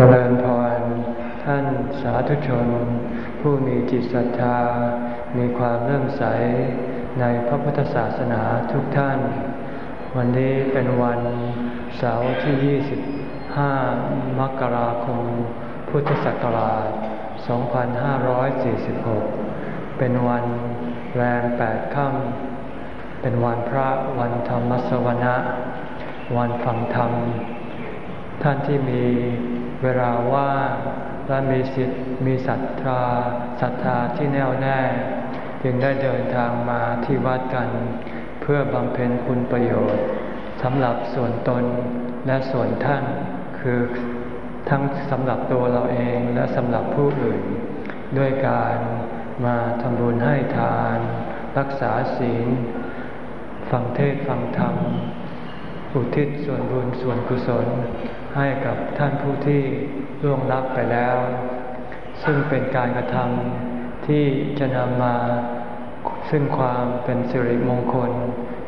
เจริญพรท่านสาธุชน ผู้มีจิตศรัทธา มีความเริ่มใสในพระพุทธศาสนาทุกท่าน วันนี้เป็นวันเสาร์ที่ 25 มกราคม พุทธศักราช 2546 เป็นวันแรมแปดค่ำเป็นวันพระวันธรรมสวนะ วันฟังธรรม ท่านที่มี เวลาว่างและมีสิทธิ์มีศรัทธาศรัทธาที่แน่วแน่ จึงได้เดินทางมาที่วัดกัน เพื่อบำเพ็ญคุณประโยชน์สำหรับส่วนตนและส่วนท่าน คือทั้งสำหรับตัวเราเองและสำหรับผู้อื่น ด้วยการมาทำบุญให้ทาน รักษาศีล ฟังเทศฟังธรรม อุทิศส่วนบุญส่วนกุศล ให้กับท่านผู้ที่ล่วงลับไปแล้ว ซึ่งเป็นการกระทำที่จะนำมาซึ่งความเป็นสิริมงคล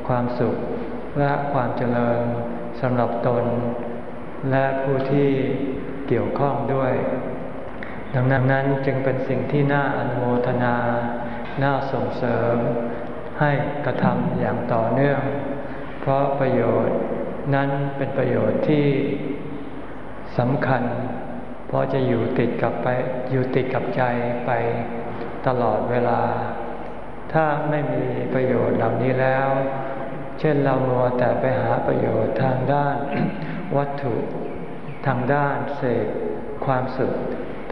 ความสุขและความเจริญสำหรับตน และผู้ที่เกี่ยวข้องด้วย ดังนั้นจึงเป็นสิ่งที่น่าอนุโมทนา น่าส่งเสริม ให้กระทำอย่างต่อเนื่อง เพราะประโยชน์นั้นเป็นประโยชน์ที่ สำคัญ เพราะจะอยู่ติดกับไปอยู่ติดกับใจไปตลอดเวลา ถ้าไม่มีประโยชน์เหล่านี้แล้ว เช่นเรามัวแต่ไปหาประโยชน์ทางด้านวัตถุ ทางด้านเสกความสุข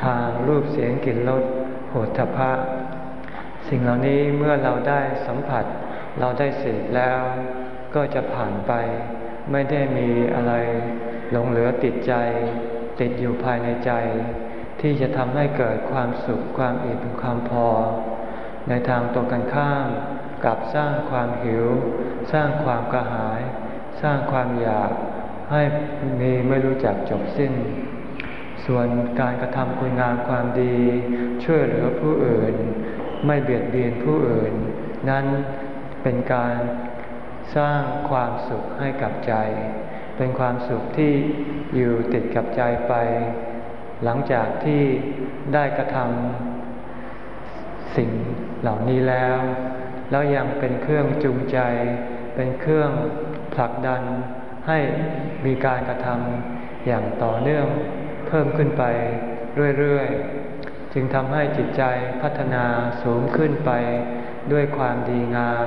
ทางรูปเสียงกลิ่นรสโหฏฐะสิ่งเหล่านี้เมื่อเราได้สัมผัส เราได้เสกแล้ว ก็จะผ่านไป ไม่ได้มีอะไร หลงเหลือติดใจ ติดอยู่ภายในใจ ที่จะทำให้เกิดความสุขความอิ่มความพอ ในทางตรงกันข้ามกับสร้างความหิว สร้างความกระหาย สร้างความอยากให้มีไม่รู้จักจบสิ้น ส่วนการกระทำคุณงามความดี ช่วยเหลือผู้อื่น ไม่เบียดเบียนผู้อื่น นั้นเป็นการสร้างความสุขให้กับใจ เป็นความสุขที่อยู่ติดกับใจไป หลังจากที่ได้กระทำสิ่งเหล่านี้แล้ว แล้วยังเป็นเครื่องจูงใจ เป็นเครื่องผลักดันให้มีการกระทำอย่างต่อเนื่องเพิ่มขึ้นไปเรื่อยๆ จึงทำให้จิตใจพัฒนาสูงขึ้นไป ด้วยความดีงาม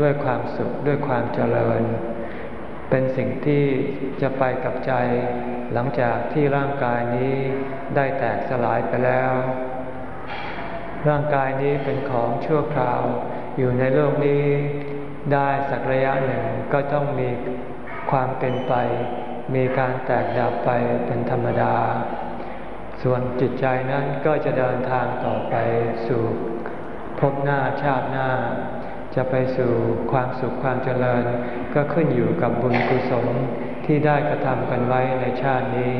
ด้วยความสุข ด้วยความเจริญ เป็นสิ่งที่จะไปกับใจ หลังจากที่ร่างกายนี้ได้แตกสลายไปแล้ว ร่างกายนี้เป็นของชั่วคราว อยู่ในโลกนี้ ได้สักระยะหนึ่งก็ต้องมีความเป็นไป มีการแตกดับไปเป็นธรรมดา ส่วนจิตใจนั้นก็จะเดินทางต่อไปสู่พบหน้าชาติหน้า จะไปสู่ความสุขความเจริญ ก็ขึ้นอยู่กับบุญกุศลที่ได้กระทำกันไว้ในชาตินี้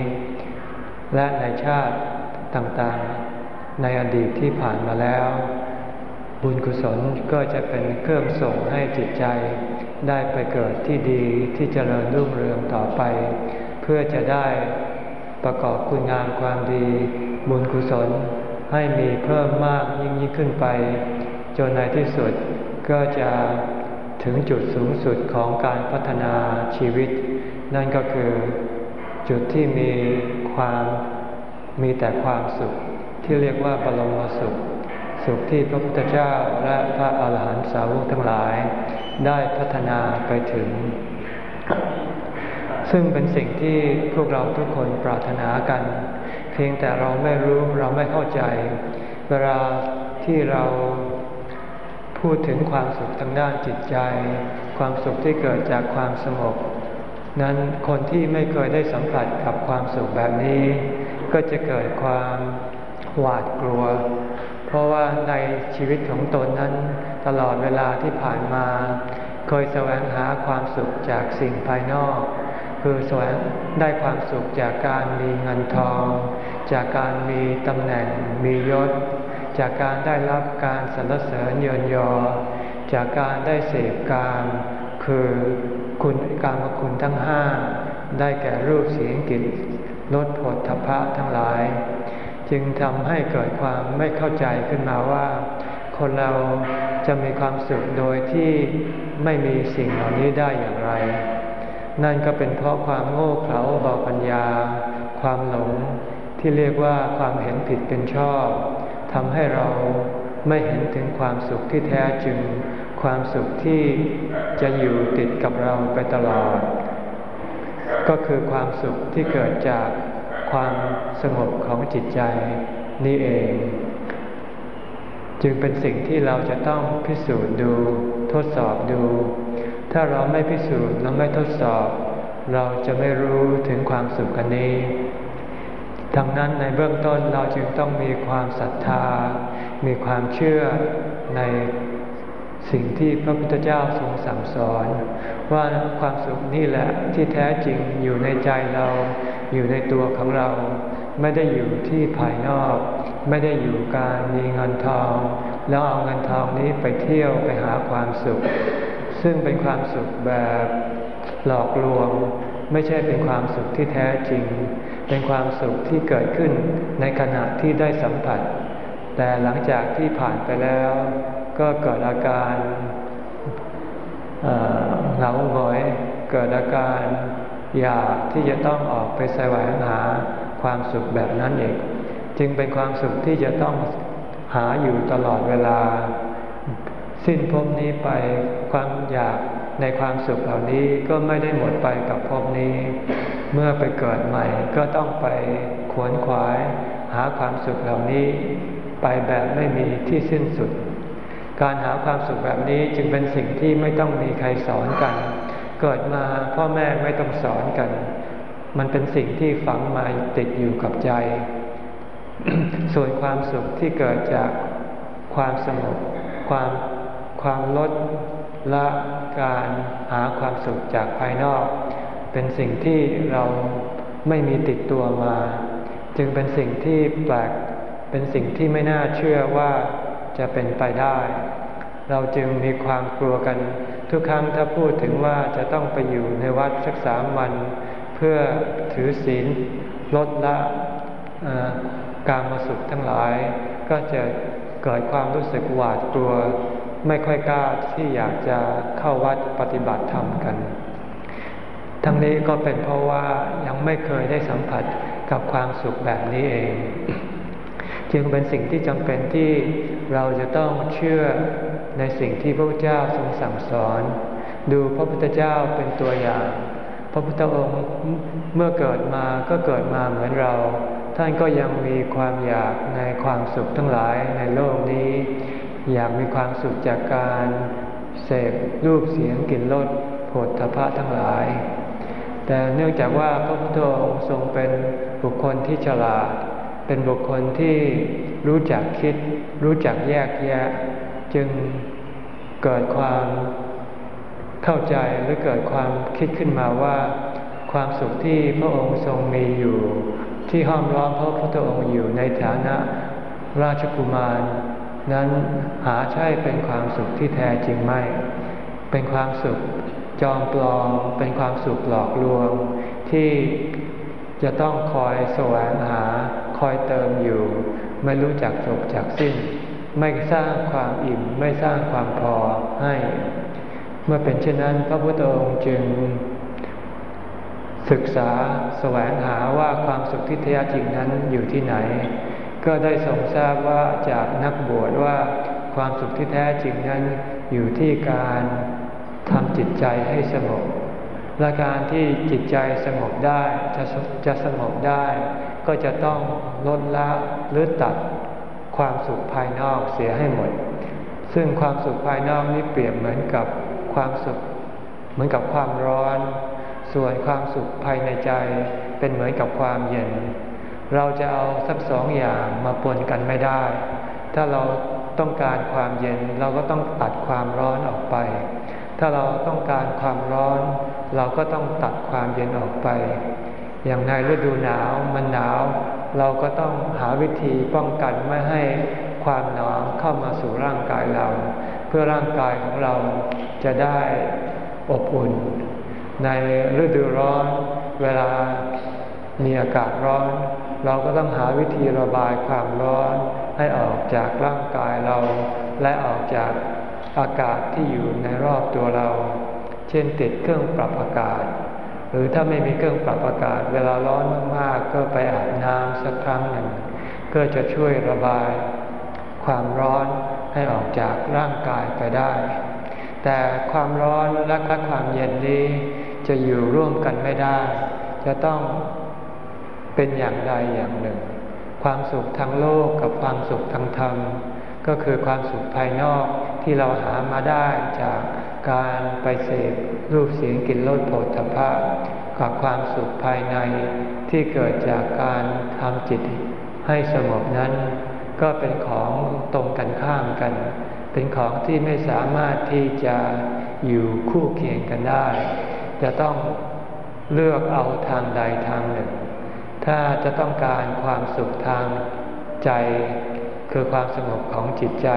และในชาติต่างๆ ในอดีตที่ผ่านมาแล้ว บุญกุศลก็จะเป็นเครื่องส่งให้จิตใจ ได้ไปเกิดที่ดีที่เจริญรุ่งเรืองต่อไป เพื่อจะได้ประกอบคุณงามความดี บุญกุศลให้มีเพิ่มมากยิ่งยิ่งขึ้นไป จนในที่สุด ก็จะถึงจุดสูงสุดของการพัฒนาชีวิต นั่นก็คือจุดที่มีความมีแต่ความสุขที่เรียกว่าบรมสุข สุขที่พระพุทธเจ้าและพระอาหารหันตสาวกทั้งหลาย ได้พัฒนาไปถึง ซึ่งเป็นสิ่งที่พวกเราทุกคนปรารถนากัน เพียงแต่เราไม่รู้เราไม่เข้าใจ เวลาที่เรา พูดถึงความสุขทางด้านจิตใจ ความสุขที่เกิดจากความสงบนั้นคนที่ไม่เคยได้สัมผัสกับความสุขแบบนี้ ก็จะเกิดความหวาดกลัว เพราะว่าในชีวิตของตนนั้น ตลอดเวลาที่ผ่านมา เคยแสวงหาความสุขจากสิ่งภายนอก คือแสวงได้ความสุขจากการมีเงินทอง จากการมีตำแหน่งมียศ จากการได้รับการสรรเสริญเยินยอ จากการได้เสพการ คือคุณการมคุณทั้งห้าได้แก่รูปเสียงกลิ่นลดผลทพะทั้งหลาย จึงทำให้เกิดความไม่เข้าใจขึ้นมาว่า คนเราจะมีความสุขโดยที่ไม่มีสิ่งเหล่านี้ได้อย่างไร นั่นก็เป็นเพราะความโง่เขลาเบาปัญญา ความหลงที่เรียกว่าความเห็นผิดเป็นชอบ ทำให้เราไม่เห็นถึงความสุขที่แท้จริง ความสุขที่จะอยู่ติดกับเราไปตลอด ก็คือความสุขที่เกิดจากความสงบของจิตใจนี่เอง จึงเป็นสิ่งที่เราจะต้องพิสูจน์ดู ทดสอบดู ถ้าเราไม่พิสูจน์และไม่ทดสอบ เราจะไม่รู้ถึงความสุขอันนี้ ดังนั้นในเบื้องต้นเราจึงต้องมีความศรัทธา มีความเชื่อในสิ่งที่พระพุทธเจ้าทรงสั่งสอน ว่าความสุขนี่แหละที่แท้จริงอยู่ในใจเราอยู่ในตัวของเรา ไม่ได้อยู่ที่ภายนอก ไม่ได้อยู่การมีเงินทอง แล้วเอาเงินทองนี้ไปเที่ยวไปหาความสุข ซึ่งเป็นความสุขแบบหลอกลวง ไม่ใช่เป็นความสุขที่แท้จริง เป็นความสุขที่เกิดขึ้นในขณะที่ได้สัมผัส แต่หลังจากที่ผ่านไปแล้ว ก็เกิดอาการเหงาหงอย เกิดอาการอยากที่จะต้องออกไปแสวงหาความสุขแบบนั้นเองจึงเป็นความสุขที่จะต้องหาอยู่ตลอดเวลา สิ้นภพนี้ไปความอยากในความสุขเหล่านี้ก็ไม่ได้หมดไปกับภพนี้ เมื่อไปเกิดใหม่ก็ต้องไปขวนขวายหาความสุขเหล่านี้ไปแบบไม่มีที่สิ้นสุด การหาความสุขแบบนี้จึงเป็นสิ่งที่ไม่ต้องมีใครสอนกัน เกิดมาพ่อแม่ไม่ต้องสอนกัน มันเป็นสิ่งที่ฝังมาติดอยู่กับใจ ส่วนความสุขที่เกิดจากความสงบความความลดละการหาความสุขจากภายนอก เป็นสิ่งที่เราไม่มีติดตัวมา จึงเป็นสิ่งที่แปลกเป็นสิ่งที่ไม่น่าเชื่อว่าจะเป็นไปได้ เราจึงมีความกลัวกัน ทุกครั้งถ้าพูดถึงว่าจะต้องไปอยู่ในวัดสักสามวัน เพื่อถือศีลลดละการมาสุขทั้งหลาย ก็จะเกิดความรู้สึกหวาดกลัว ไม่ค่อยกล้าที่อยากจะเข้าวัดปฏิบัติธรรมกัน ทั้งนี้ก็เป็นเพราะว่ายังไม่เคยได้สัมผัสกับความสุขแบบนี้เอง จึงเป็นสิ่งที่จำเป็นที่เราจะต้องเชื่อในสิ่งที่พระพุทธเจ้าทรงสั่งสอน ดูพระพุทธเจ้าเป็นตัวอย่าง พระพุทธองค์เมื่อเกิดมาก็เกิดมาเหมือนเรา ท่านก็ยังมีความอยากในความสุขทั้งหลายในโลกนี้ อยากมีความสุขจากการเสพรูปเสียงกลิ่นรสผลทพะทั้งหลาย แต่เนื่องจากว่าพระพุทธองค์ทรงเป็นบุคคลที่ฉลาด เป็นบุคคลที่รู้จักคิด รู้จักแยกแยะ จึงเกิดความเข้าใจหรือเกิดความคิดขึ้นมาว่า ความสุขที่พระองค์ทรงมีอยู่ ที่ห้อมล้อมพระพุทธองค์อยู่ในฐานะราชกุมาร นั้นหาใช่เป็นความสุขที่แท้จริงไม่ เป็นความสุข จอมปลอมเป็นความสุขหลอกลวง ที่จะต้องคอยแสวงหาคอยเติมอยู่ ไม่รู้จักจบจากสิ้น ไม่สร้างความอิ่มไม่สร้างความพอให้ เมื่อเป็นเช่นนั้นพระพุทธองค์จึง ศึกษาแสวงหาว่าความสุขที่แท้จริงนั้นอยู่ที่ไหน ก็ได้ทรงทราบว่าจากนักบวชว่าความสุขที่แท้จริงนั้นอยู่ที่การ ทำจิตใจให้สงบและการที่จิตใจสงบได้จะจะสงบได้ ก็จะต้องลดละหรือตัดความสุขภายนอกเสียให้หมด ซึ่งความสุขภายนอกนี้เปรียบเหมือนกับความสุข เหมือนกับความร้อน ส่วนความสุขภายในใจเป็นเหมือนกับความเย็น เราจะเอาสักสองอย่างมาปนกันไม่ได้ ถ้าเราต้องการความเย็นเราก็ต้องตัดความร้อนออกไป ถ้าเราต้องการความร้อน เราก็ต้องตัดความเย็นออกไป อย่างในฤดูหนาวมันหนาว เราก็ต้องหาวิธีป้องกันไม่ให้ความหนาวเข้ามาสู่ร่างกายเรา เพื่อร่างกายของเราจะได้อบอุ่น ในฤดูร้อน เวลามีอากาศร้อน เราก็ต้องหาวิธีระบายความร้อนให้ออกจากร่างกายเรา และออกจาก อากาศที่อยู่ในรอบตัวเรา เช่นติดเครื่องปรับอากาศ หรือถ้าไม่มีเครื่องปรับอากาศ เวลาร้อนมากๆ ก็ไปอาบน้ำสักครั้งหนึ่ง ก็จะช่วยระบาย ความร้อนให้ออกจากร่างกายไปได้ แต่ความร้อนและความเย็นนี้จะอยู่ร่วมกันไม่ได้ จะต้องเป็นอย่างใดอย่างหนึ่ง ความสุขทางโลกกับความสุขทางธรรม ก็คือความสุขภายนอก ที่เราหามาได้จากการไปเสพรูปเสียงกลิ่นรสโผฏฐัพพะกับความสุขภายในที่เกิดจากการทำจิตให้สงบนั้น ก็เป็นของตรงกันข้ามกัน เป็นของที่ไม่สามารถที่จะอยู่คู่เคียงกันได้ จะต้องเลือกเอาทางใดทางหนึ่ง ถ้าจะต้องการความสุขทางใจ คือความสงบของจิตใจ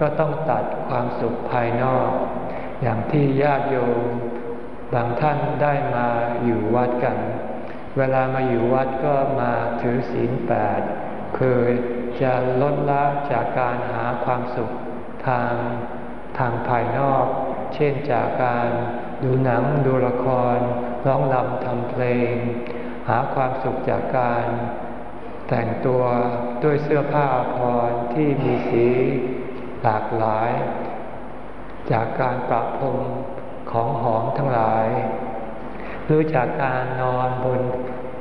ก็ต้องตัดความสุขภายนอก อย่างที่ญาติโยมบางท่านได้มาอยู่วัดกัน เวลามาอยู่วัดก็มาถือศีลแปดคือจะลดละจากการหาความสุขทางทางภายนอก เช่นจากการดูหนังดูละคร ร้องรำทำเพลง หาความสุขจากการ แต่งตัวด้วยเสื้อผ้าพรที่มีสี หลากหลาย จากการประพรมของหอมทั้งหลาย หรือจากการนอนบน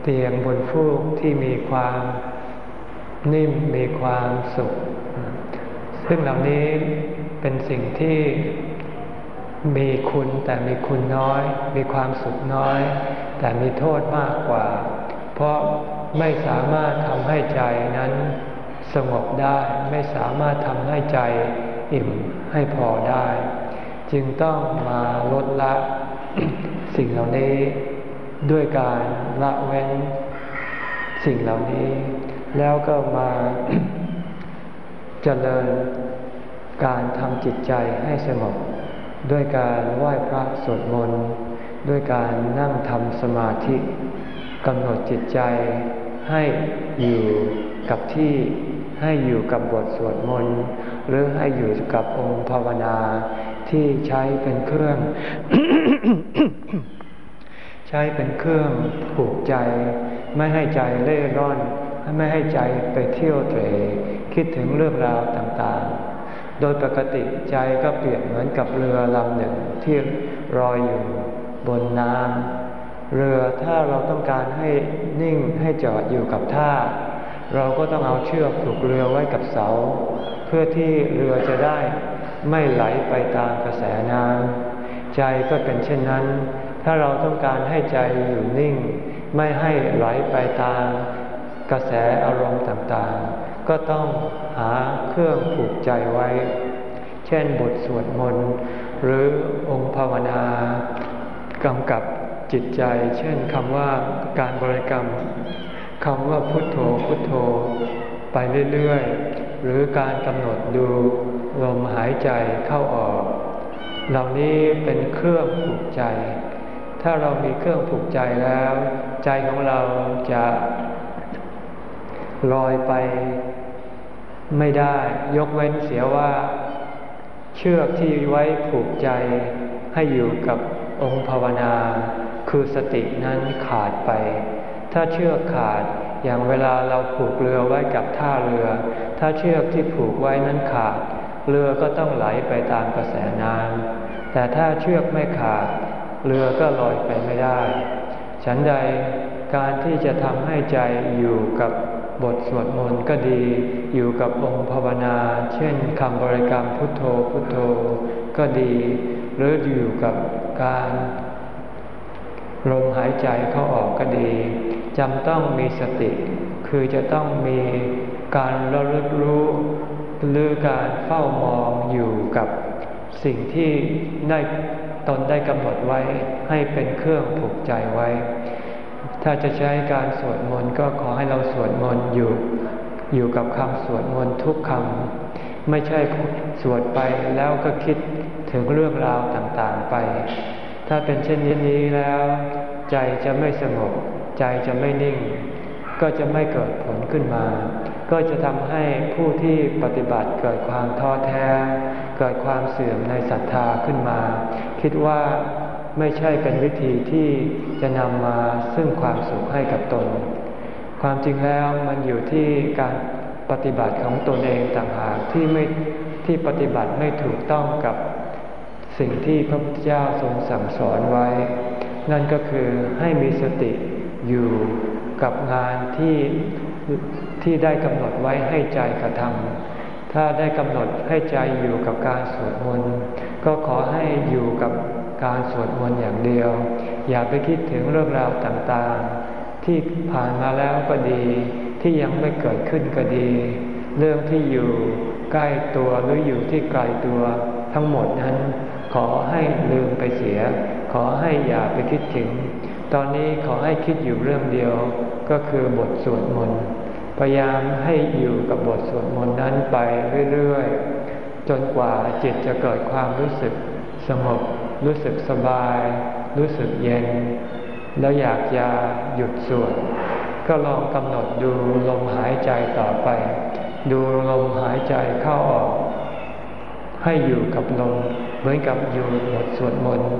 เตียงบนฟูกที่มีความนิ่มมีความสุข ซึ่งเหล่านี้เป็นสิ่งที่มีคุณแต่มีคุณน้อย มีความสุขน้อย แต่มีโทษมากกว่า เพราะไม่สามารถทำให้ใจนั้น สงบได้ไม่สามารถทำให้ใจอิ่มให้พอได้ จึงต้องมาลดละสิ่งเหล่านี้ด้วยการละเว้นสิ่งเหล่านี้ แล้วก็มาเจริญการทำจิตใจให้สงบด้วยการไหว้พระสวดมนต์ด้วยการนั่งทำสมาธิกำหนดจิตใจให้อยู่กับที่ ให้อยู่กับบทสวดมนต์หรือให้อยู่กับองค์ภาวนาที่ใช้เป็นเครื่อง ใช้เป็นเครื่องผูกใจ ไม่ให้ใจเล่ร่อน ไม่ให้ใจไปเที่ยวเตะคิดถึงเรื่องราวต่างๆ โดยปกติใจก็เปรียบเหมือนกับเรือลำหนึ่งที่รอยอยู่บนน้ำเรือถ้าเราต้องการให้นิ่งให้จอดอยู่กับท่า เราก็ต้องเอาเชือกผูกเรือไว้กับเสา เพื่อที่เรือจะได้ไม่ไหลไปตามกระแสน้ำใจก็เป็นเช่นนั้น ถ้าเราต้องการให้ใจอยู่นิ่ง ไม่ให้ไหลไปตามกระแสอารมณ์ต่างๆ ก็ต้องหาเครื่องผูกใจไว้ เช่นบทสวดมนต์หรือองค์ภาวนากำกับจิตใจ เช่นคำว่าการบริกรรม คำว่าพุทโธพุทโธ ไปเรื่อยๆ หรือการกำหนดดูลมหายใจเข้าออก เหล่านี้เป็นเครื่องผูกใจ ถ้าเรามีเครื่องผูกใจแล้ว ใจของเราจะลอยไปไม่ได้ยกเว้นเสียว่า เชือกที่ไว้ผูกใจให้อยู่กับองค์ภาวนา คือสตินั้นขาดไป ถ้าเชือกขาดอย่างเวลาเราผูกเรือไว้กับท่าเรือ ถ้าเชือกที่ผูกไว้นั้นขาด เรือก็ต้องไหลไปตามกระแสน้ำแต่ถ้าเชือกไม่ขาด เรือก็ลอยไปไม่ได้ ฉันใดการที่จะทำให้ใจอยู่กับบทสวดมนต์ก็ดี อยู่กับองค์ภาวนา เช่นคำบริกรรมพุทโธพุทโธก็ดี หรืออยู่กับการลมหายใจเข้าออกก็ดี จำต้องมีสติ คือจะต้องมีการระลึกรู้ หรือการเฝ้ามองอยู่กับสิ่งที่ได้ตนได้กำหนดไว้ให้เป็นเครื่องผูกใจไว้ ถ้าจะใช้การสวดมนต์ก็ขอให้เราสวดมนต์อยู่ อยู่กับคำสวดมนต์ทุกคำไม่ใช่สวดไปแล้วก็คิดถึงเรื่องราวต่างๆไป ถ้าเป็นเช่นนี้แล้ว ใจจะไม่สงบ ใจจะไม่นิ่ง ก็จะไม่เกิดผลขึ้นมา ก็จะทำให้ผู้ที่ปฏิบัติเกิดความท้อแท้ เกิดความเสื่อมในศรัทธาขึ้นมา คิดว่าไม่ใช่เป็นวิธีที่จะนำมาซึ่งความสุขให้กับตน ความจริงแล้วมันอยู่ที่การปฏิบัติของตนเองต่างหากที่ไม่ที่ปฏิบัติไม่ถูกต้องกับสิ่งที่พระพุทธเจ้าทรงสั่งสอนไว้ นั่นก็คือให้มีสติ อยู่กับงานที่ที่ได้กำหนดไว้ให้ใจกระทำถ้าได้กำหนดให้ใจอยู่กับการสวดมนต์ก็ขอให้อยู่กับการสวดมนต์อย่างเดียว อย่าไปคิดถึงเรื่องราวต่างๆ ที่ผ่านมาแล้วก็ดี ที่ยังไม่เกิดขึ้นก็ดี เรื่องที่อยู่ใกล้ตัวหรืออยู่ที่ไกลตัวทั้งหมดนั้น ขอให้ลืมไปเสีย ขอให้อย่าไปคิดถึง ตอนนี้ขอให้คิดอยู่เรื่องเดียวก็คือบทสวดมนต์พยายามให้อยู่กับบทสวดมนต์นั้นไปเรื่อยๆ จนกว่าจิตจะเกิดความรู้สึกสงบรู้สึกสบาย รู้สึกเย็น แล้วอยากจะหยุดสวดก็ลองกำหนดดูลมหายใจต่อไป ดูลมหายใจเข้าออก ให้อยู่กับลมเหมือนกับอยู่บทสวดมนต์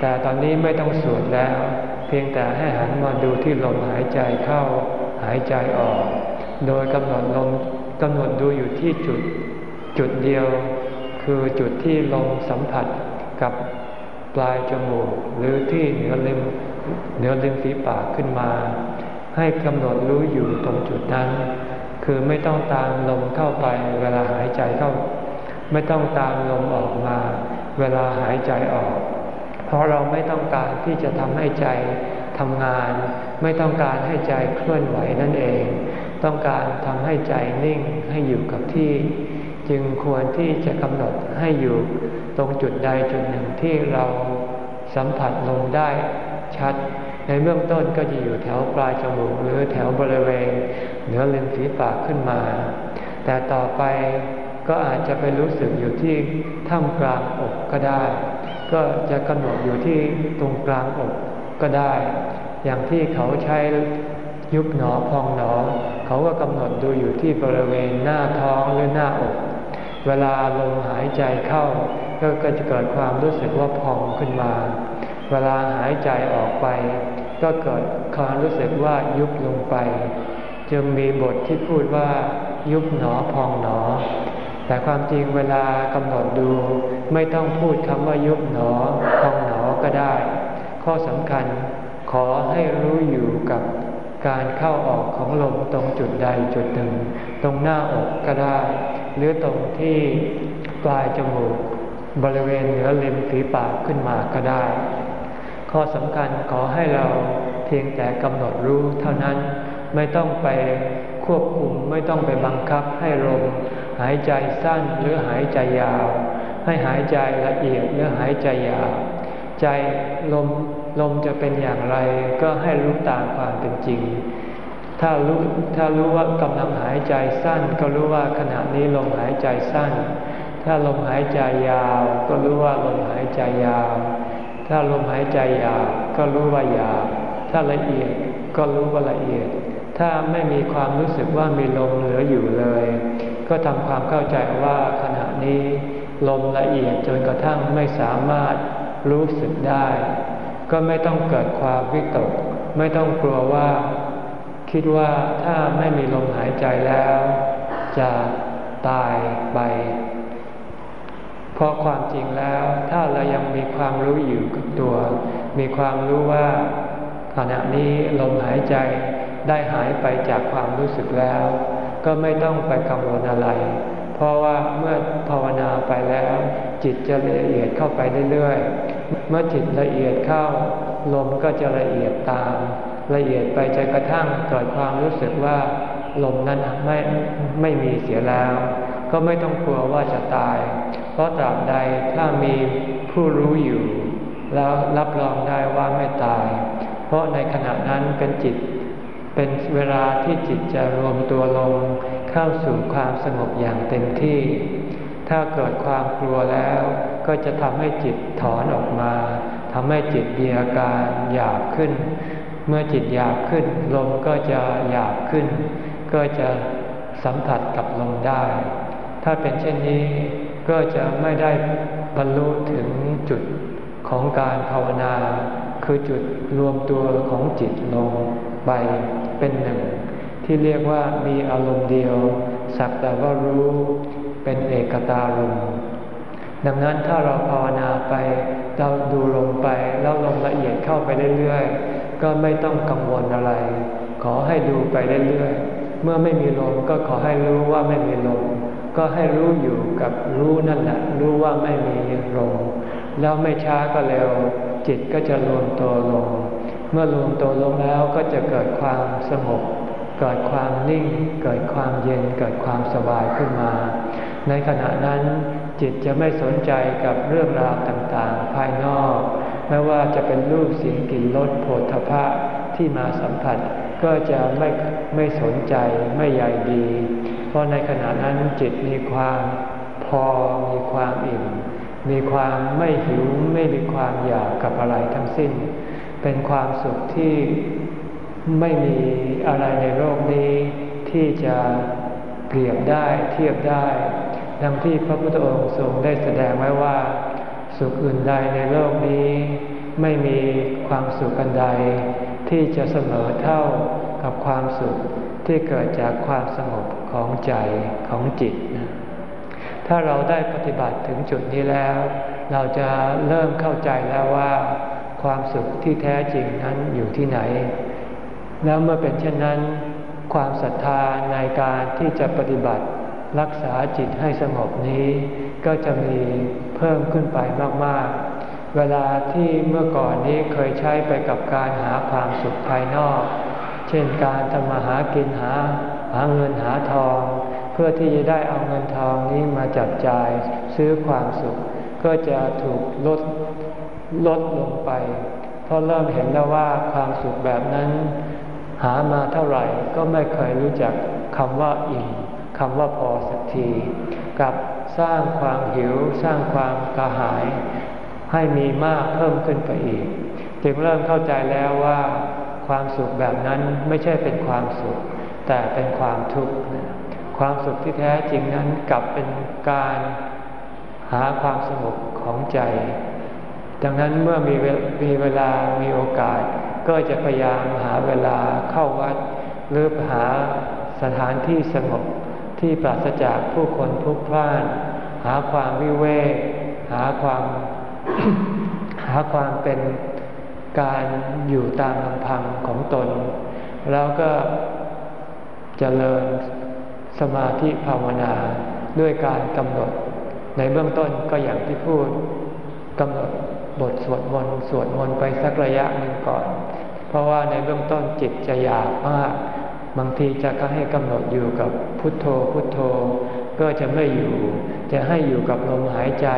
แต่ตอนนี้ไม่ต้องสวดแล้ว เพียงแต่ให้หันมาดูที่ลมหายใจเข้าหายใจออก โดยกำหนดลมกำหนดดูอยู่ที่จุดจุดเดียว คือจุดที่ลมสัมผัสกับปลายจมูก หรือที่เหนือริมเหนือริมฝีปากขึ้นมา ให้กำหนดรู้อยู่ตรงจุดนั้น คือไม่ต้องตามลมเข้าไปเวลาหายใจเข้า ไม่ต้องตามลมออกมา เวลาหายใจออก เพราะเราไม่ต้องการที่จะทำให้ใจทำงาน ไม่ต้องการให้ใจเคลื่อนไหวนั่นเอง ต้องการทำให้ใจนิ่งให้อยู่กับที่ จึงควรที่จะกำหนดให้อยู่ตรงจุดใดจุดหนึ่งที่เราสัมผัสลงได้ชัด ในเบื้องต้นก็จะอยู่แถวปลายจมูกหรือแถวบริเวณเหนือริมฝีปากขึ้นมา แต่ต่อไปก็อาจจะไปรู้สึกอยู่ที่ท่ามกลางอกก็ได้ ก็จะกำหนดอยู่ที่ตรงกลางอกก็ได้ อย่างที่เขาใช้ยุบหนอพองหนอ เขาก็กำหนดดูอยู่ที่บริเวณหน้าท้องหรือหน้าอก เวลาลมหายใจเข้า ก็จะเกิดความรู้สึกว่าพองขึ้นมา เวลาหายใจออกไป ก็เกิดความรู้สึกว่ายุบลงไป จึงมีบทที่พูดว่ายุบหนอพองหนอ แต่ความจริงเวลากำหนดดู ไม่ต้องพูดคำว่ายุบหนอพองหนอก็ได้ ข้อสำคัญขอให้รู้อยู่กับการเข้าออกของลมตรงจุดใดจุดหนึ่ง ตรงหน้าอกก็ได้ หรือตรงที่ปลายจมูก บริเวณเหนือริมฝีปากขึ้นมาก็ได้ ข้อสำคัญขอให้เราเพียงแต่กำหนดรู้เท่านั้นไม่ต้องไปควบคุมไม่ต้องไปบังคับให้ลมหายใจสั้นหรือหายใจยาว ให้หายใจละเอียดหรือหายใจยาวใจลมลมจะเป็นอย่างไรก็ให้รู้ตามความเป็นจริง ถ้ารู้ถ้ารู้ว่ากำลังหายใจสั้น ก็รู้ว่าขณะนี้ลมหายใจสั้น ถ้าลมหายใจยาว ก็รู้ว่าลมหายใจยาว ถ้าลมหายใจยาวก็รู้ว่ายาวถ้าละเอียดก็รู้ว่าละเอียด ถ้าไม่มีความรู้สึกว่ามีลมเหลืออยู่เลย ก็ทำความเข้าใจว่าขณะนี้ ลมละเอียดจนกระทั่งไม่สามารถรู้สึกได้ ก็ไม่ต้องเกิดความวิตก ไม่ต้องกลัวว่า คิดว่าถ้าไม่มีลมหายใจแล้ว จะตายไป เพราะความจริงแล้ว ถ้าเรายังมีความรู้อยู่กับตัว มีความรู้ว่าขณะนี้ลมหายใจได้หายไปจากความรู้สึกแล้ว ก็ไม่ต้องไปกังวลอะไร เพราะว่าเมื่อภาวนาไปแล้ว จิตจะละเอียดเข้าไปเรื่อยๆ เมื่อจิตละเอียดเข้า ลมก็จะละเอียดตาม ละเอียดไปจนกระทั่งเกิดความรู้สึกว่า ลมนั้นไม่ไม่มีเสียแล้ว ก็ไม่ต้องกลัวว่าจะตาย เพราะตราบใดถ้ามีผู้รู้อยู่ แล้วรับรองได้ว่าไม่ตาย เพราะในขณะนั้นเป็นจิต เป็นเวลาที่จิตจะรวมตัวลง เข้าสู่ความสงบอย่างเต็มที่ ถ้าเกิดความกลัวแล้วก็จะทำให้จิตถอนออกมาทำให้จิตมีอาการหยาบขึ้น เมื่อจิตหยาบขึ้น ลมก็จะหยาบขึ้น ก็จะสัมผัสกับลมได้ ถ้าเป็นเช่นนี้ก็จะไม่ได้บรรลุถึงจุดของการภาวนา คือจุดรวมตัวของจิตลงไปเป็นหนึ่ง ที่เรียกว่ามีอารมณ์เดียว สักแต่ว่ารู้เป็นเอกตารมดังนั้นถ้าเราภาวนาไป เราดูลมไปแล้วลมละเอียดเข้าไปเรื่อยๆ ก็ไม่ต้องกังวลอะไร ขอให้ดูไปเรื่อยๆ เมื่อไม่มีลมก็ขอให้รู้ว่าไม่มีลมก็ให้รู้อยู่กับรู้นั่นแหละรู้ว่าไม่มีลมแล้วไม่ช้าก็เร็ว จิตก็จะรวมตัวลง เมื่อรวมตัวลงแล้วก็จะเกิดความสงบ เกิดความนิ่ง เกิดความเย็น เกิดความสบายขึ้นมา ในขณะนั้นจิตจะไม่สนใจกับเรื่องราวต่างๆ ภายนอก ไม่ว่าจะเป็นรูปเสียงกลิ่นรสโผฏฐพะที่มาสัมผัสก็จะไม่ไม่สนใจไม่ใยดี เพราะในขณะนั้นจิตมีความพอมีความอิ่ม มีความไม่หิวไม่มีความอยากกับอะไรทั้งสิ้น เป็นความสุขที่ ไม่มีอะไรในโลกนี้ที่จะเปรียบได้เทียบได้ ดังที่พระพุทธองค์ทรงได้แสดงไว้ว่า สุขอื่นใดในโลกนี้ ไม่มีความสุขอันใด ที่จะเสมอเท่ากับความสุขที่เกิดจากความสงบของใจของจิตนะถ้าเราได้ปฏิบัติถึงจุดนี้แล้ว เราจะเริ่มเข้าใจแล้วว่า ความสุขที่แท้จริงนั้นอยู่ที่ไหน แล้วเมื่อเป็นเช่นนั้น ความศรัทธาในการที่จะปฏิบัติรักษาจิตให้สงบนี้ก็จะมีเพิ่มขึ้นไปมาก ๆ เวลาที่เมื่อก่อนนี้เคยใช้ไปกับการหาความสุขภายนอก เช่นการทำมาหากินหาหาเงินหาทอง เพื่อที่จะได้เอาเงินทองนี้มาจับจ่ายซื้อความสุข ก็จะถูกลดลดลงไป เพราะเริ่มเห็นแล้วว่าความสุขแบบนั้น หามาเท่าไหร่ก็ไม่เคยรู้จักคำว่าอิ่มคำว่าพอสักทีกับสร้างความหิวสร้างความกระหาย ให้มีมากเพิ่มขึ้นไปอีก จึงเริ่มเข้าใจแล้วว่าความสุขแบบนั้นไม่ใช่เป็นความสุข แต่เป็นความทุกข์ความสุขที่แท้จริงนั้นกลับเป็นการหาความสงบของใจ ดังนั้นเมื่อมีมีเวลามีโอกาส ก็จะพยายามหาเวลาเข้าวัด หรือหาสถานที่สงบที่ปราศจากผู้คนพลุกพล่าน หาความวิเวกหาความหาความเป็นการอยู่ตามลำพังของตน แล้วก็จเจริญสมาธิภาวนาด้วยการกำหนด ในเบื้องต้นก็อย่างที่พูดกำหนดบทสวดมนต์สวดมนต์ไปสักระยะหนึ่งก่อน เพราะว่าในเบื้องต้นจิตจะอยากมาก บางทีจะก็ให้กำหนดอยู่กับพุทโธพุทโธ ก็จะไม่อยู่ จะให้อยู่กับลมหายใจ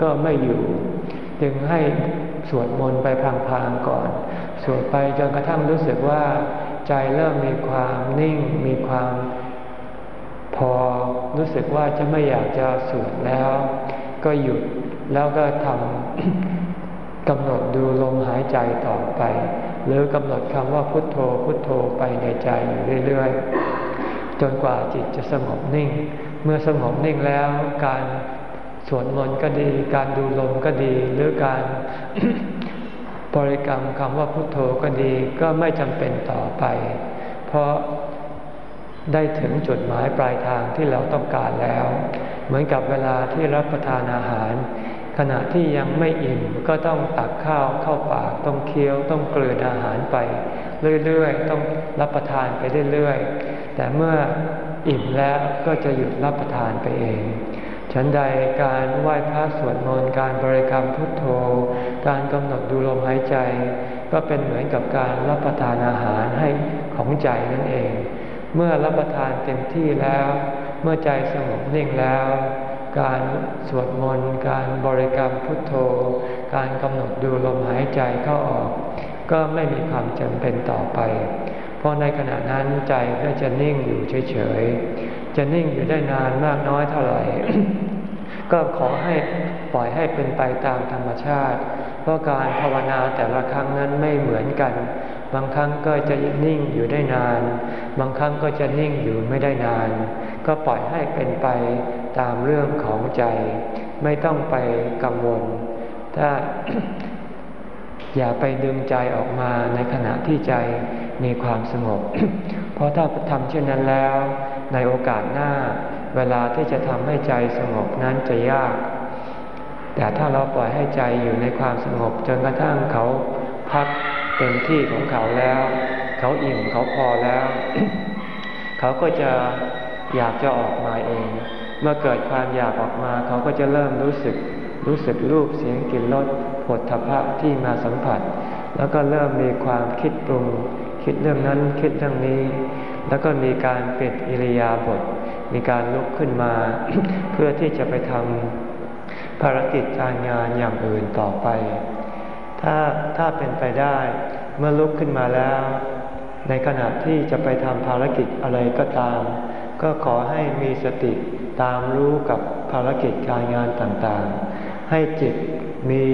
ก็ไม่อยู่ จึงให้สวดมนต์ไปพางๆก่อน สวดไปจนกระทั่งรู้สึกว่า ใจเริ่มมีความนิ่ง มีความ พอรู้สึกว่าจะไม่อยากจะสวดแล้ว ก็หยุดแล้วก็ทำกำหนดดูลมหายใจต่อไป หรือกำหนดคำว่าพุทโธพุทโธไปในใจอยู่เรื่อยๆ จนกว่าจิตจะสงบนิ่ง เมื่อสงบนิ่งแล้วการสวดมนต์ก็ดี การดูลมก็ดี หรือการบริกรรมคำว่าพุทโธก็ดีก็ไม่จำเป็นต่อไป เพราะได้ถึงจุดหมายปลายทางที่เราต้องการแล้ว เหมือนกับเวลาที่รับประทานอาหาร ขณะที่ยังไม่อิ่มก็ต้องตักข้าวเข้าปากต้องเคี้ยวต้องกลืนอาหารไป เรื่อยๆ ต้องรับประทานไปเรื่อยๆ แต่เมื่ออิ่มแล้วก็จะหยุดรับประทานไปเอง ฉันใดการไหว้พระสวดมนต์การบริกรรมพุทโธ การกำหนดดูลมหายใจ ก็เป็นเหมือนกับการรับประทานอาหารให้ของใจนั่นเอง เมื่อรับประทานเต็มที่แล้ว เมื่อใจสงบนิ่งแล้ว การสวดมนต์ การบริกรรมพุทโธ การกำหนดดูลมหายใจเข้าออก ก็ไม่มีความจำเป็นต่อไป เพราะในขณะนั้นใจก็จะนิ่งอยู่เฉยๆ จะนิ่งอยู่ได้นานมากน้อยเท่าไหร่ ก็ขอให้ปล่อยให้เป็นไปตามธรรมชาติ เพราะการภาวนาแต่ละครั้งนั้นไม่เหมือนกัน บางครั้งก็จะนิ่งอยู่ได้นาน บางครั้งก็จะนิ่งอยู่ไม่ได้นาน ก็ปล่อยให้เป็นไป ตามเรื่องของใจ ไม่ต้องไปกังวล ถ้าอย่าไปดึงใจออกมาในขณะที่ใจมีความสงบ เพราะถ้าทำเช่นนั้นแล้ว ในโอกาสหน้า เวลาที่จะทำให้ใจสงบนั้นจะยาก แต่ถ้าเราปล่อยให้ใจอยู่ในความสงบจนกระทั่งเขาพักเต็มที่ของเขาแล้ว เขาอิ่มเขาพอแล้ว เขาก็จะอยากจะออกมาเอง เมื่อเกิดความอยากออกมาเขาก็จะเริ่มรู้สึก รู้สึกรูปเสียงกลิ่นรสผลทพะที่มาสัมผัส แล้วก็เริ่มมีความคิดปรุง คิดเรื่องนั้นคิดเรื่องนี้ แล้วก็มีการเปลี่ยนอิริยาบถมีการลุกขึ้นมา เพื่อที่จะไปทำภารกิจการงานอย่างอื่นต่อไป ถ้าถ้าเป็นไปได้เมื่อลุกขึ้นมาแล้ว ในขณะที่จะไปทำภารกิจอะไรก็ตาม ก็ขอให้มีสติ ตามรู้กับภารกิจการงานต่างๆ ให้จิตมี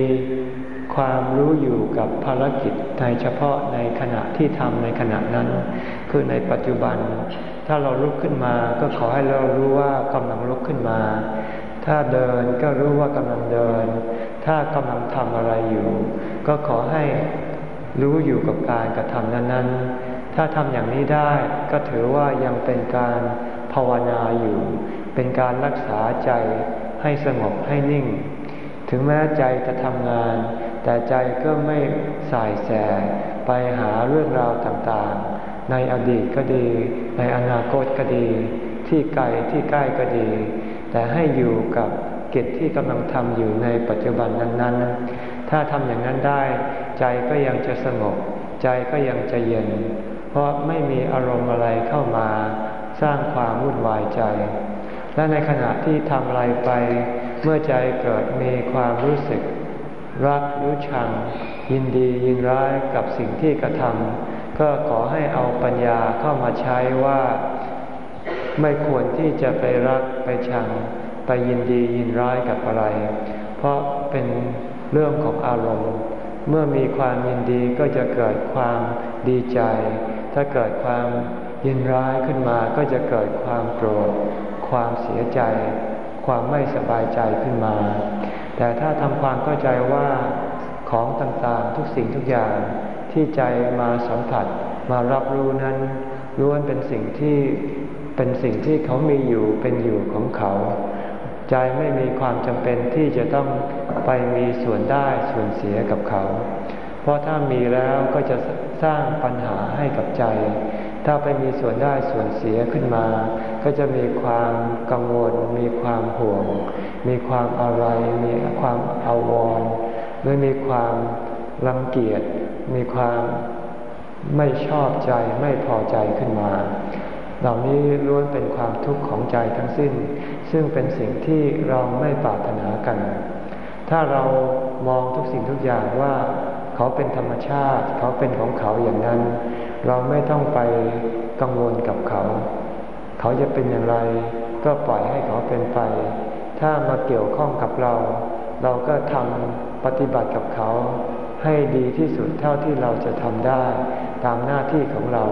ความรู้อยู่กับภารกิจในเฉพาะในขณะที่ทำในขณะนั้น คือในปัจจุบัน ถ้าเราลุกขึ้นมาก็ขอให้เรารู้ว่ากำลังลุกขึ้นมา ถ้าเดินก็รู้ว่ากำลังเดิน ถ้ากำลังทำอะไรอยู่ ก็ขอให้รู้อยู่กับการกระทำนั้นๆ ถ้าทำอย่างนี้ได้ก็ถือว่ายังเป็นการภาวนาอยู่ เป็นการรักษาใจให้สงบให้นิ่ง ถึงแม้ใจจะทำงาน แต่ใจก็ไม่สายแสไปหาเรื่องราวต่างๆ ในอดีตก็ดี ในอนาคตก็ดี ที่ไกลที่ใกล้ก็ดี แต่ให้อยู่กับกิจที่กำลังทำอยู่ในปัจจุบันนั้นๆ ถ้าทำอย่างนั้นได้ ใจก็ยังจะสงบ ใจก็ยังจะเย็น เพราะไม่มีอารมณ์อะไรเข้ามา สร้างความวุ่นวายใจ และในขณะที่ทำอะไรไป เมื่อใจเกิดมีความรู้สึก รักรือชัง ยินดียินร้ายกับสิ่งที่กระทำก็ขอให้เอาปัญญาเข้ามาใช้ว่า ไม่ควรที่จะไปรักไปชัง ไปยินดียินร้ายกับอะไร เพราะเป็นเรื่องของอารมณ์ เมื่อมีความยินดีก็จะเกิดความดีใจ ถ้าเกิดความ ยินร้ายขึ้นมาก็จะเกิดความโกรธ ความเสียใจ ความไม่สบายใจขึ้นมา แต่ถ้าทำความเข้าใจว่าของต่างๆทุกสิ่งทุกอย่างที่ใจมาสัมผัสมารับรู้นั้นล้วนเป็นสิ่งที่เป็นสิ่งที่เขามีอยู่เป็นอยู่ของเขา ใจไม่มีความจำเป็นที่จะต้องไปมีส่วนได้ส่วนเสียกับเขา เพราะถ้ามีแล้วก็จะสร้างปัญหาให้กับใจ ถ้าไปมีส่วนได้ส่วนเสียขึ้นมา ก็จะมีความกังวล มีความห่วง มีความอะไร มีความอาวรณ์หรือมีความรังเกียจ มีความไม่ชอบใจไม่พอใจขึ้นมา เหล่านี้ล้วนเป็นความทุกข์ของใจทั้งสิ้น ซึ่งเป็นสิ่งที่เราไม่ปรารถนากัน ถ้าเรามองทุกสิ่งทุกอย่างว่า เขาเป็นธรรมชาติ เขาเป็นของเขาอย่างนั้น เราไม่ต้องไปกังวลกับเขา เขาจะเป็นอย่างไร ก็ปล่อยให้เขาเป็นไป ถ้ามาเกี่ยวข้องกับเรา เราก็ทำปฏิบัติกับเขา ให้ดีที่สุดเท่าที่เราจะทำได้ตามหน้าที่ของเรา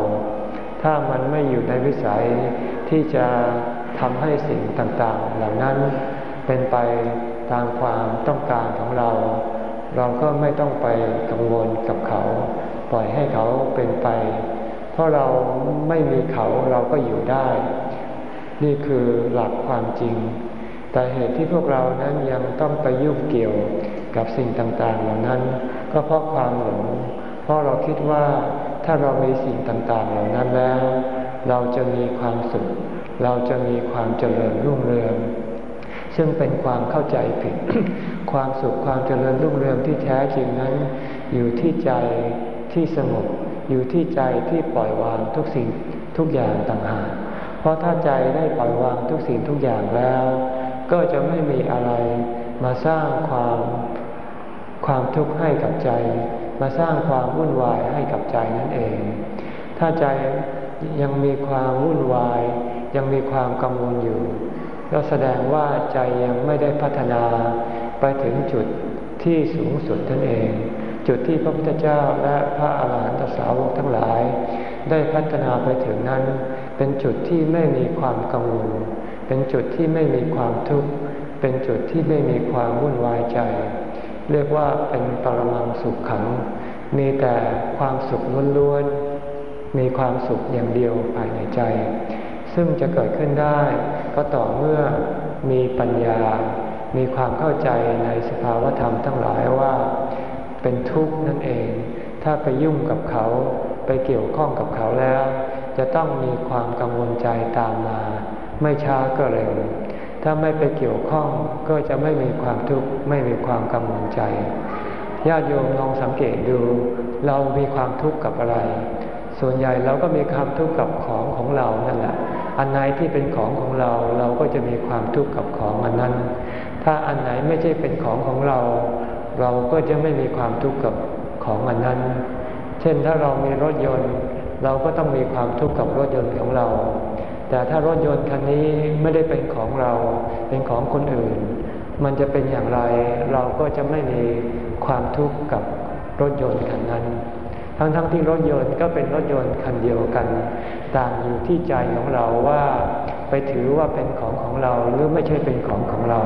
ถ้ามันไม่อยู่ในวิสัยที่จะทำให้สิ่งต่างๆ เหล่านั้นเป็นไปตามความต้องการของเรา เราก็ไม่ต้องไปกังวลกับเขา ปล่อยให้เขาเป็นไป เพราะเราไม่มีเขาเราก็อยู่ได้ นี่คือหลักความจริง แต่เหตุที่พวกเรานั้นยังต้องไปยุ่งเกี่ยวกับสิ่งต่างๆ เหล่านั้น ก็เพราะความหลง เพราะเราคิดว่าถ้าเรามีสิ่งต่างๆ เหล่านั้นแล้ว เราจะมีความสุข เราจะมีความเจริญรุ่งเรืองซึ่งเป็นความเข้าใจผิด ความสุขความเจริญรุ่งเรืองที่แท้จริงนั้น อยู่ที่ใจ ที่สงบอยู่ที่ใจที่ปล่อยวางทุกสิ่งทุกอย่างต่างหากเพราะถ้าใจได้ปล่อยวางทุกสิ่งทุกอย่างแล้ว ก็จะไม่มีอะไรมาสร้างความความทุกข์ให้กับใจ มาสร้างความวุ่นวายให้กับใจนั่นเอง ถ้าใจยังมีความวุ่นวาย ยังมีความกังวลอยู่ ก็แสดงว่าใจยังไม่ได้พัฒนาไปถึงจุดที่สูงสุดนั่นเอง จุดที่พระพุทธเจ้าและพระอาหารหันตสาวกทั้งหลาย ได้พัฒนาไปถึงนั้น เป็นจุดที่ไม่มีความกังวล เป็นจุดที่ไม่มีความทุกข์ เป็นจุดที่ไม่มีความวุ่นวายใจ เรียกว่าเป็นปรมังสุขขัง มีแต่ความสุขล้วนๆ มีความสุขอย่างเดียวภายในใจ ซึ่งจะเกิดขึ้นได้ ก็ต่อเมื่อมีปัญญา มีความเข้าใจในสภาวธรรมทั้งหลายว่า เป็นทุกข์นั่นเอง ถ้าไปยุ่งกับเขาไปเกี่ยวข้องกับเขาแล้ว จะต้องมีความกังวลใจตามมา ไม่ช้าก็เร็ว ถ้าไม่ไปเกี่ยวข้องก็จะไม่มีความทุกข์ไม่มีความกังวลใจญาติโยมลองสังเกตดู เรามีความทุกข์กับอะไร ส่วนใหญ่เราก็มีความทุกข์กับของของเรานั่นแหละ อันไหนที่เป็นของของเราเราก็จะมีความทุกข์กับของอันนั้น ถ้าอันไหนไม่ใช่เป็นของของเรา เราก็จะไม่มีความทุกข์กับของอันนั้น เช่นถ้าเรามีรถยนต์ เราก็ต้องมีความทุกข์กับรถยนต์ของเรา แต่ถ้ารถยนต์คันนี้ไม่ได้เป็นของเราเป็นของคนอื่น มันจะเป็นอย่างไร เราก็จะไม่มีความทุกข์กับรถยนต์คันนั้น ทั้งๆทที่รถยนต์ก็เป็นรถยนต์คันเดียวกัน ต่างอยู่ที่ใจของเราว่าไปถือว่าเป็นของของเราหรือไม่ใช่เป็นของของเรา